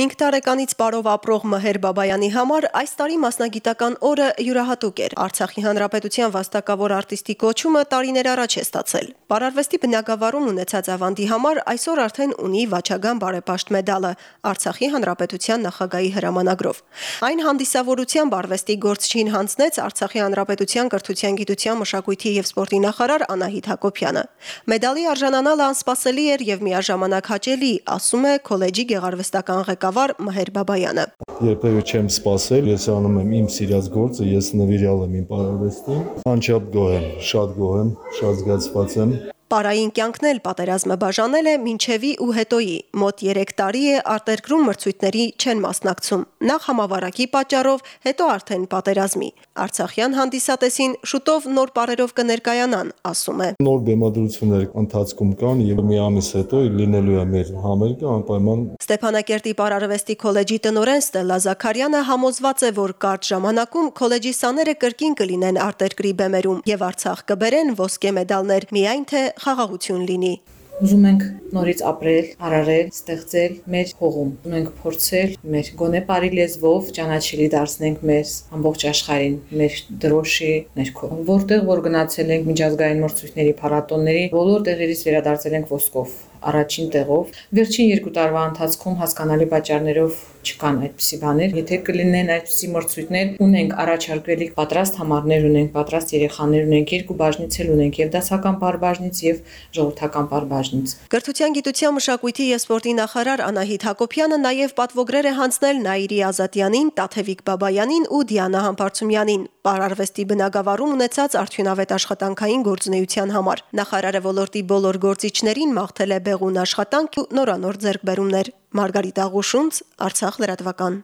5 տարեկանից պարով ապրող Մհեր Բաբայանի համար այս տարի մասնագիտական օրը յուրահատուկ էր։ Արցախի հանրապետության վաստակավոր արտիստի կոչումը տարիներ առաջ է ստացել։ Պարարվեստի բնագավառում ունեցած ավանդի համար այսօր արդեն ունի Վաչագան բարեպաշտ մեդալը Արցախի հանրապետության նախագահի հրամանագրով։ Այն հանդիսավորությամբ արվեստի գործչին հանձնեց Արցախի հանրապետության կրթության, գիտության, մշակույթի եւ սպորտի նախարար Անահիտ Հակոբյանը։ Մեդալի արժանանալը անսպասելի էր եւ միաժամանակ հաճելի, ասում է քոլեջի գեղարվեստական ղեկավար ղեկավար Մհեր Բաբայանը։ Երբևէ չեմ սпасել, ես անում եմ իմ սիրած գործը, ես նվիրյալ եմ իմ արվեստին։ Անչափ գոհ եմ, շատ գոհ եմ, շատ զգացված եմ։ Պարային կյանքն էլ պատերազմը բաժանել է մինչեվի ու հետոյի։ Մոտ 3 տարի է արտերկրում մրցույթների չեն մասնակցում։ Նախ համավարակի պատճառով, հետո արդեն պատերազմի։ Արցախյան հանդիսատեսին շուտով նոր պարերով կներկայանան, ասում է։ Նոր բեմադրություններ ընթացքում կան եւ մի ամիս հետո լինելու է մեր համերգը անպայման Ստեփանակերտի Պարարվեստի քոլեջի տնօրեն Ստելլա Զաքարյանը համոզված է, որ կարճ ժամանակում քոլեջի սաները կրկին կլինեն արտերկրի բեմերում եւ Արցախ կբերեն ոսկե մեդալներ, միայն թե խաղաղություն լինի։ Ուզում ենք նորից ապրել, արարել, ստեղծել մեր հողում։ Ուզում ենք փորձել մեր գոնե բարի լեզվով ճանաչելի դարձնենք մեզ ամբողջ աշխարհին, մեր դրոշի ներքո։ Որտեղ որ գնացել ենք միջազգային մրցույթների, փառատոնների, բոլոր տեղերից վերադարձել ենք ոսկով առաջին տեղով։ Վերջին երկու տարվա ընթացքում հասկանալի պատճառներով չկան այդպիսի բաներ։ Եթե կլինեն այդպիսի մրցույթներ, ունենք առաջարկվելիք պատրաստ համարներ ունենք, պատրաստ երեխաներ ունենք, երկու բաժնից էլ ունենք, եւ դասական բարբաժնից եւ ժողովրդական բարբաժնից։ Կրթության, գիտության, մշակույթի եւ սպորտի նախարար Անահիտ Հակոբյանը նաեւ պատվոգրեր է հանձնել Նաիրի Ազատյանին, Տաթևիկ Բաբայանին ու Դիանա Համբարձումյանին Պարարվեստի բնագավառում ունեցած արդյունավետ աշխատանքային գործունեության համար։ Նախարարը ոլորտի բոլոր գործիչներին մաղթել է բեղուն աշխատանք ու նորանոր ձեռքբերումներ։ Մարգարիտ Աղուշունց, Արցախ լրատվական։